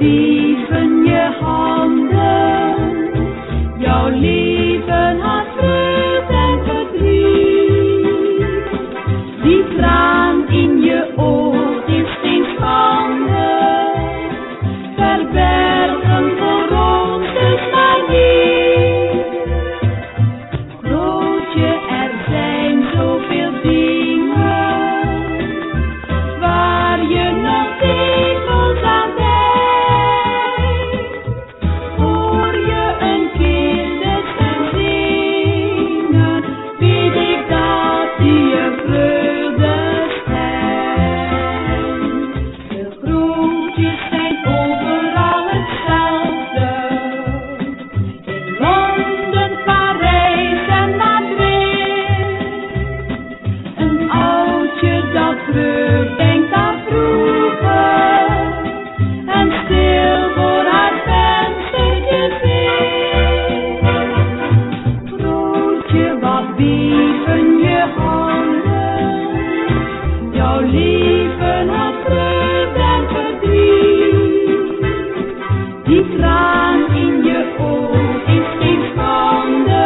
be Die kraan in je oog is geen schande.